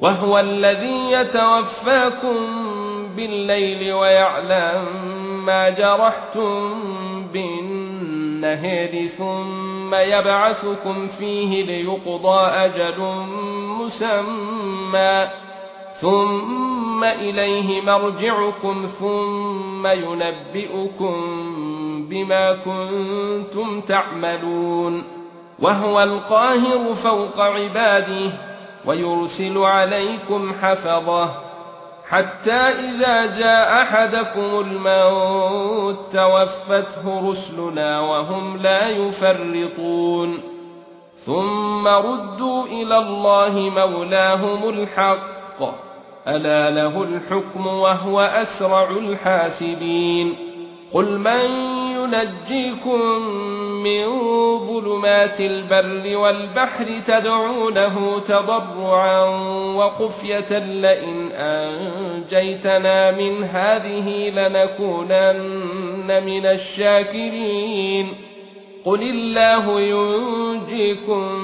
وهو الذي يتوفاكم بالليل ويعلم ما جرحتم بالنهار ثم يبعثكم فيه ليقضى أجل مسمى ثم إليه مرجعكم ثم ينبئكم بما كنتم تعملون وهو القاهر فوق عباده ويرسل عليكم حفظه حتى إذا جاء أحدكم الموت توفته رسلنا وهم لا يفرطون. ثم ردوا إلى الله مولاهم الحق. ألا له الحكم وهو أسرع الحاسبين. قل من ينجيكم من ظلمات البر والبحر تدعونه تضرعا وخفيه لئن أنجيتنا من هذه لنكونن من الشاكرين. قل الله ينجيكم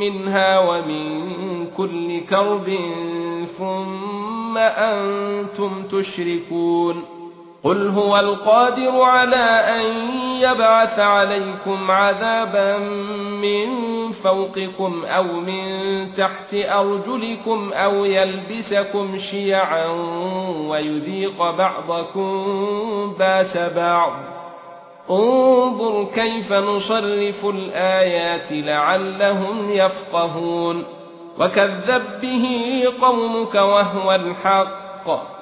منها ومن كل كرب ثم أنتم تشركون. قل هو القادر على ان يبعث عليكم عذابا من فوقكم أو من تحت ارجلكم أو يلبسكم شيعا ويذيق بعضكم باس بعض. انظر كيف نصرف الايات لعلهم يفقهون. وكذب به قومك وهو الحق.